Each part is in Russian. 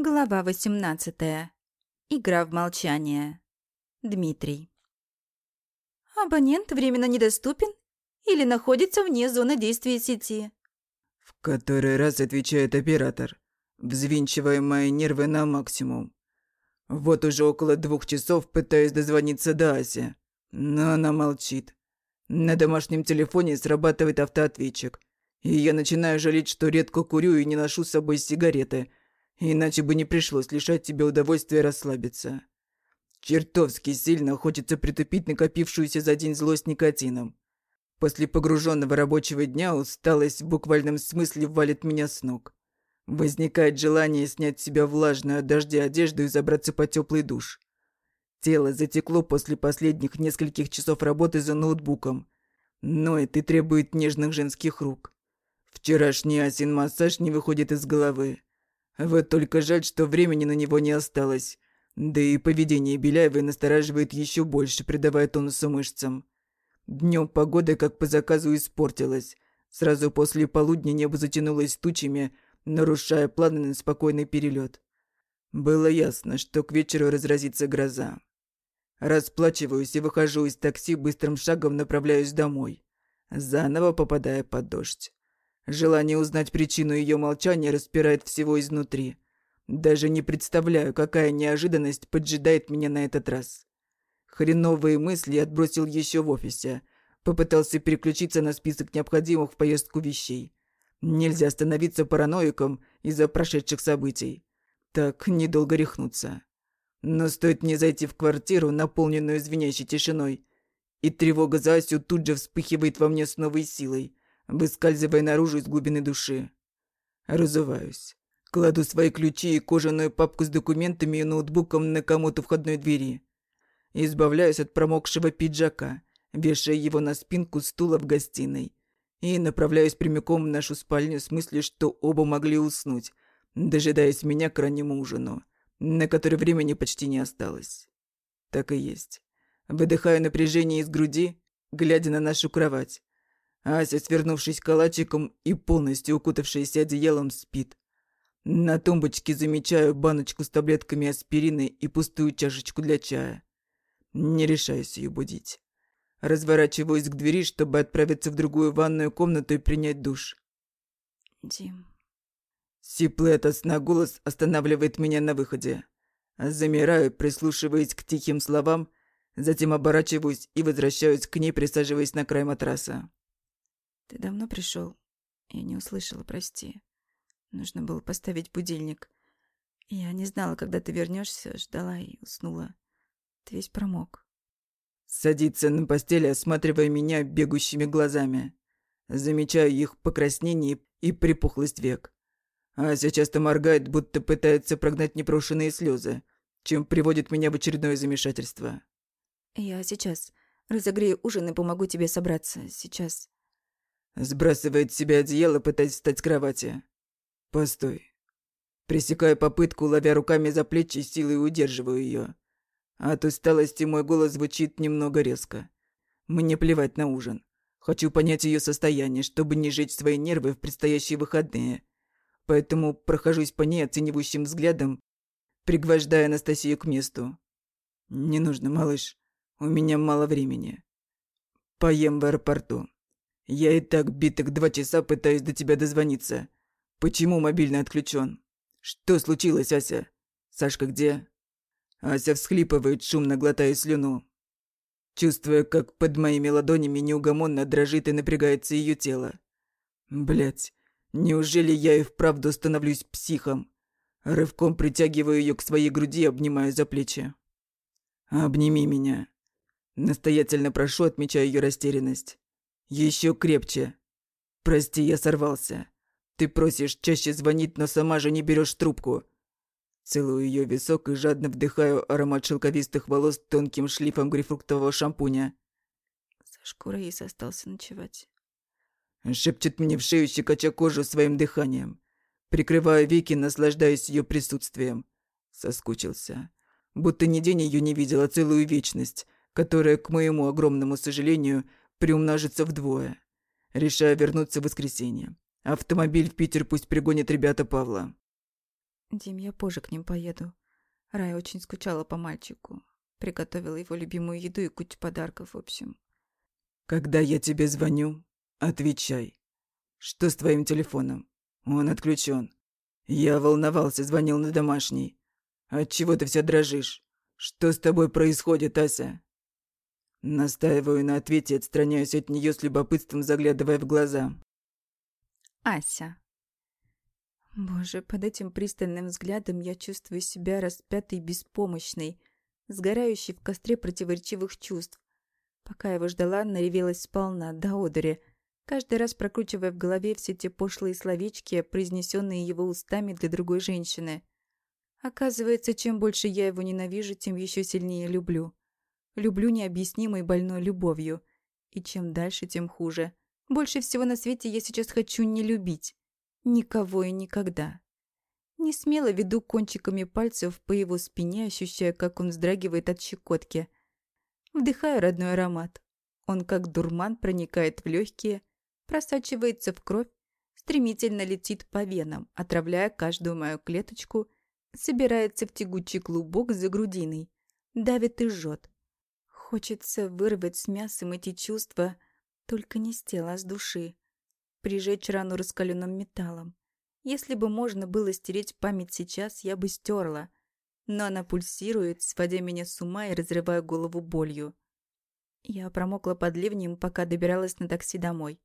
Глава 18. Игра в молчание. Дмитрий. Абонент временно недоступен или находится вне зоны действия сети. В который раз отвечает оператор, взвинчивая мои нервы на максимум. Вот уже около двух часов пытаюсь дозвониться до Аси, но она молчит. На домашнем телефоне срабатывает автоответчик, и я начинаю жалеть, что редко курю и не ношу с собой сигареты – Иначе бы не пришлось лишать тебя удовольствия расслабиться. Чертовски сильно хочется притупить накопившуюся за день злость никотином. После погруженного рабочего дня усталость в буквальном смысле валит меня с ног. Возникает желание снять с себя влажную от дождя одежду и забраться под теплый душ. Тело затекло после последних нескольких часов работы за ноутбуком. Ноет и требует нежных женских рук. Вчерашний асин массаж не выходит из головы. Вот только жаль, что времени на него не осталось. Да и поведение Беляевой настораживает еще больше, придавая тонусу мышцам. Днем погода, как по заказу, испортилась. Сразу после полудня небо затянулось тучами, нарушая планы на спокойный перелет. Было ясно, что к вечеру разразится гроза. Расплачиваюсь и выхожу из такси, быстрым шагом направляюсь домой, заново попадая под дождь. Желание узнать причину ее молчания распирает всего изнутри. Даже не представляю, какая неожиданность поджидает меня на этот раз. Хреновые мысли отбросил еще в офисе. Попытался переключиться на список необходимых в поездку вещей. Нельзя становиться параноиком из-за прошедших событий. Так недолго рехнуться. Но стоит мне зайти в квартиру, наполненную звенящей тишиной, и тревога за Асю тут же вспыхивает во мне с новой силой выскальзывая наружу из глубины души. Разуваюсь. Кладу свои ключи и кожаную папку с документами и ноутбуком на комод у входной двери. Избавляюсь от промокшего пиджака, вешая его на спинку стула в гостиной. И направляюсь прямиком в нашу спальню с мыслью, что оба могли уснуть, дожидаясь меня к раннему ужину, на который времени почти не осталось. Так и есть. Выдыхаю напряжение из груди, глядя на нашу кровать. Ася, свернувшись калачиком и полностью укутавшаяся одеялом, спит. На тумбочке замечаю баночку с таблетками аспирина и пустую чашечку для чая. Не решаюсь ее будить. Разворачиваюсь к двери, чтобы отправиться в другую ванную комнату и принять душ. Дим. Сиплый от сна голос останавливает меня на выходе. Замираю, прислушиваясь к тихим словам, затем оборачиваюсь и возвращаюсь к ней, присаживаясь на край матраса. Ты давно пришел? Я не услышала, прости. Нужно было поставить будильник. Я не знала, когда ты вернешься, ждала и уснула. Ты весь промок. Садится на постели, осматривая меня бегущими глазами. Замечаю их покраснение и припухлость век. Ася часто моргает, будто пытается прогнать непрошенные слезы, чем приводит меня в очередное замешательство. Я сейчас разогрею ужин и помогу тебе собраться. Сейчас. Сбрасывает с себя одеяло, пытаясь встать с кровати. Постой. Пресекаю попытку, ловя руками за плечи, силой удерживаю ее. От усталости мой голос звучит немного резко. Мне плевать на ужин. Хочу понять ее состояние, чтобы не жечь свои нервы в предстоящие выходные. Поэтому прохожусь по ней оценивающим взглядом, пригвождая Анастасию к месту. «Не нужно, малыш. У меня мало времени. Поем в аэропорту». Я и так битых два часа пытаюсь до тебя дозвониться. Почему мобильный отключен? Что случилось, Ася? Сашка где? Ася всхлипывает, шумно глотая слюну. Чувствуя, как под моими ладонями неугомонно дрожит и напрягается ее тело. Блять, неужели я и вправду становлюсь психом? Рывком притягиваю ее к своей груди, обнимаю за плечи. «Обними меня». Настоятельно прошу, отмечая ее растерянность. Еще крепче. Прости, я сорвался. Ты просишь чаще звонить, но сама же не берешь трубку. Целую ее висок и жадно вдыхаю аромат шелковистых волос тонким шлифом грейпфруктового шампуня. Сашка Раис остался ночевать. Шепчет мне в шею, щекоча кожу своим дыханием. Прикрываю веки, наслаждаясь ее присутствием. Соскучился. Будто ни день ее не видела целую вечность, которая, к моему огромному сожалению, приумножится вдвое. Решаю вернуться в воскресенье. Автомобиль в Питер пусть пригонят ребята Павла. Дим, я позже к ним поеду. Рая очень скучала по мальчику. Приготовила его любимую еду и кучу подарков, в общем. Когда я тебе звоню, отвечай. Что с твоим телефоном? Он отключен. Я волновался, звонил на домашний. Отчего ты вся дрожишь? Что с тобой происходит, Ася? Настаиваю на ответе, отстраняюсь от нее с любопытством, заглядывая в глаза. Ася. Боже, под этим пристальным взглядом я чувствую себя распятой беспомощной, сгорающей в костре противоречивых чувств. Пока его ждала, наревелась сполна, до одури, каждый раз прокручивая в голове все те пошлые словечки, произнесенные его устами для другой женщины. Оказывается, чем больше я его ненавижу, тем еще сильнее люблю. Люблю необъяснимой больной любовью. И чем дальше, тем хуже. Больше всего на свете я сейчас хочу не любить. Никого и никогда. Не смело веду кончиками пальцев по его спине, ощущая, как он вздрагивает от щекотки. Вдыхаю родной аромат. Он, как дурман, проникает в легкие, просачивается в кровь, стремительно летит по венам, отравляя каждую мою клеточку, собирается в тягучий клубок за грудиной, давит и жжет. Хочется вырвать с мясом эти чувства, только не с тела, а с души. Прижечь рану раскаленным металлом. Если бы можно было стереть память сейчас, я бы стерла. Но она пульсирует, сводя меня с ума и разрывая голову болью. Я промокла под ливнем, пока добиралась на такси домой.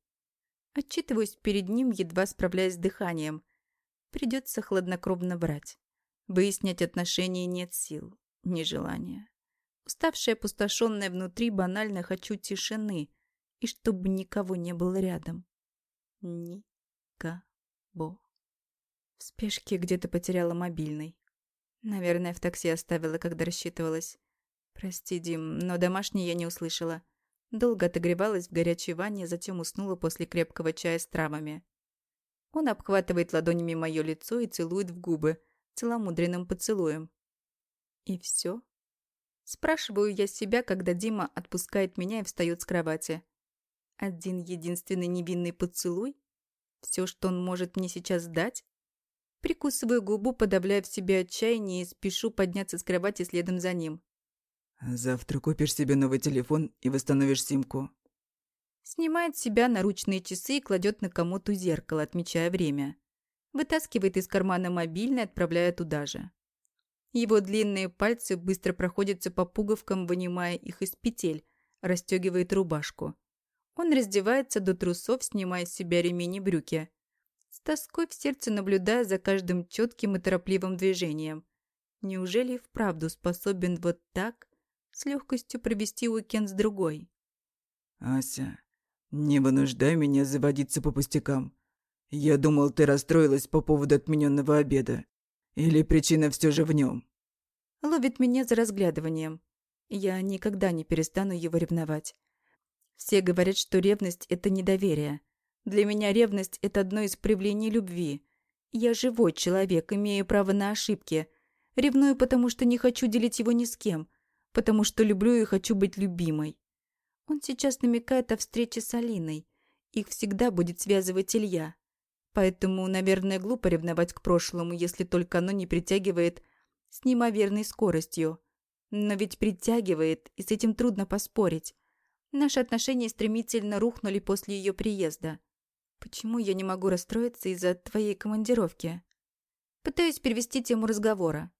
Отчитываюсь перед ним, едва справляясь с дыханием. Придется хладнокровно брать. Выяснять отношения нет сил, ни желания. Уставшая, опустошенная внутри, банально хочу тишины, и чтобы никого не было рядом. Никого. В спешке где-то потеряла мобильный. Наверное, в такси оставила, когда рассчитывалась. Прости, Дим, но домашний я не услышала. Долго отогревалась в горячей ванне, затем уснула после крепкого чая с травами. Он обхватывает ладонями мое лицо и целует в губы, целомудренным поцелуем. И все Спрашиваю я себя, когда Дима отпускает меня и встает с кровати. Один единственный невинный поцелуй? Все, что он может мне сейчас дать? Прикусываю губу, подавляя в себе отчаяние и спешу подняться с кровати следом за ним. «Завтра купишь себе новый телефон и восстановишь симку». Снимает с себя наручные часы и кладет на комод у зеркала, отмечая время. Вытаскивает из кармана мобильный, отправляя туда же. Его длинные пальцы быстро проходятся по пуговкам, вынимая их из петель, расстегивает рубашку. Он раздевается до трусов, снимая с себя ремень и брюки. С тоской в сердце наблюдая за каждым четким и торопливым движением. Неужели вправду способен вот так с легкостью провести уикенд с другой? «Ася, не вынуждай меня заводиться по пустякам. Я думал, ты расстроилась по поводу отмененного обеда. Или причина все же в нем? Ловит меня за разглядыванием. Я никогда не перестану его ревновать. Все говорят, что ревность – это недоверие. Для меня ревность – это одно из проявлений любви. Я живой человек, имею право на ошибки. Ревную, потому что не хочу делить его ни с кем. Потому что люблю и хочу быть любимой. Он сейчас намекает о встрече с Алиной. Их всегда будет связывать Илья. Поэтому, наверное, глупо ревновать к прошлому, если только оно не притягивает с неимоверной скоростью. Но ведь притягивает, и с этим трудно поспорить. Наши отношения стремительно рухнули после ее приезда. Почему я не могу расстроиться из-за твоей командировки? Пытаюсь перевести тему разговора.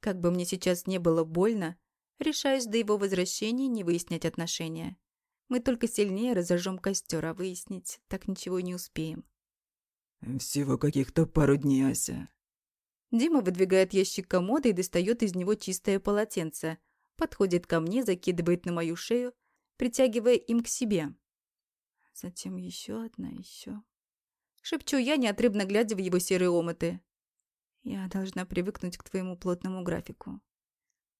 Как бы мне сейчас не было больно, решаюсь до его возвращения не выяснять отношения. Мы только сильнее разожжем костер, а выяснить так ничего не успеем. «Всего каких-то пару дней, Ася». Дима выдвигает ящик комода и достает из него чистое полотенце. Подходит ко мне, закидывает на мою шею, притягивая им к себе. Затем еще одна, еще. Шепчу я, неотрывно глядя в его серые омыты. Я должна привыкнуть к твоему плотному графику.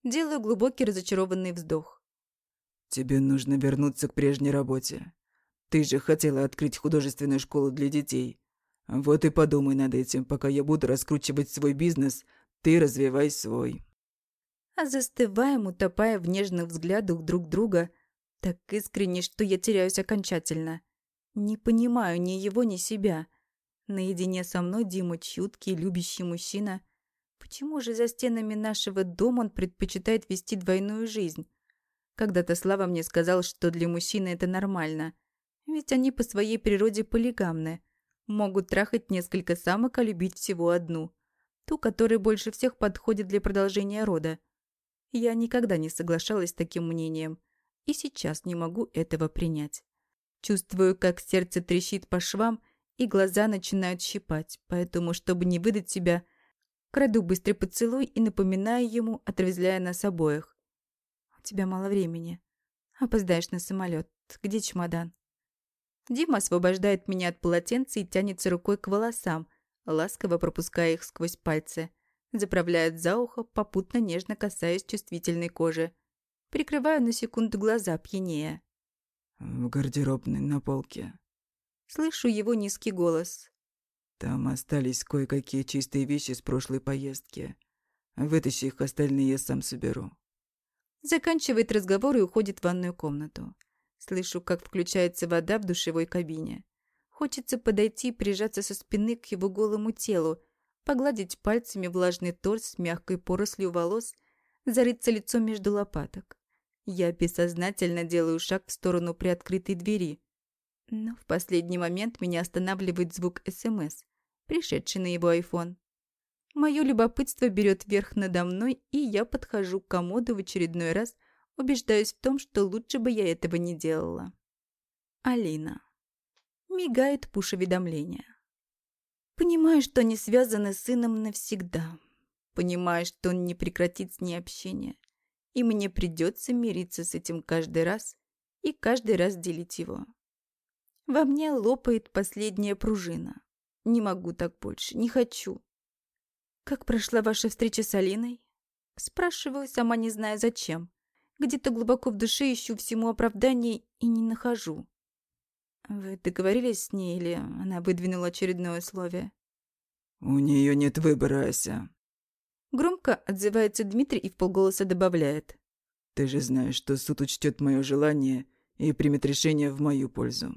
Делаю глубокий разочарованный вздох. Тебе нужно вернуться к прежней работе. Ты же хотела открыть художественную школу для детей. Вот и подумай над этим, пока я буду раскручивать свой бизнес, ты развивай свой. А застываем, утопая в нежных взглядах друг друга, так искренне, что я теряюсь окончательно. Не понимаю ни его, ни себя. Наедине со мной Дима чуткий, любящий мужчина. Почему же за стенами нашего дома он предпочитает вести двойную жизнь? Когда-то Слава мне сказал, что для мужчины это нормально. Ведь они по своей природе полигамны. Могут трахать несколько самок, а любить всего одну. Ту, которая больше всех подходит для продолжения рода. Я никогда не соглашалась с таким мнением. И сейчас не могу этого принять. Чувствую, как сердце трещит по швам, и глаза начинают щипать. Поэтому, чтобы не выдать себя, краду быстрый поцелуй и напоминаю ему, отрезвляя нас обоих. «У тебя мало времени. Опоздаешь на самолет. Где чемодан?» Дима освобождает меня от полотенца и тянется рукой к волосам, ласково пропуская их сквозь пальцы. Заправляет за ухо, попутно нежно касаясь чувствительной кожи. Прикрываю на секунду глаза, пьянее. «В гардеробной на полке». Слышу его низкий голос. «Там остались кое-какие чистые вещи с прошлой поездки. Вытащи их, остальные я сам соберу». Заканчивает разговор и уходит в ванную комнату. Слышу, как включается вода в душевой кабине. Хочется подойти и прижаться со спины к его голому телу, погладить пальцами влажный торс с мягкой порослью волос, зарыться лицом между лопаток. Я бессознательно делаю шаг в сторону приоткрытой двери. Но в последний момент меня останавливает звук СМС, пришедший на его айфон. Мое любопытство берет верх надо мной, и я подхожу к комоду в очередной раз, убеждаюсь в том, что лучше бы я этого не делала. Алина. Мигает пуш-уведомления. Понимаю, что они связаны с сыном навсегда. Понимаю, что он не прекратит с ней общение. И мне придется мириться с этим каждый раз и каждый раз делить его. Во мне лопает последняя пружина. Не могу так больше, не хочу. «Как прошла ваша встреча с Алиной?» Спрашиваю, сама не зная зачем. Где-то глубоко в душе ищу всему оправдание и не нахожу. Вы договорились с ней или она выдвинула очередное условие? У нее нет выбора, Ася. Громко отзывается Дмитрий и вполголоса добавляет. Ты же знаешь, что суд учтет мое желание и примет решение в мою пользу.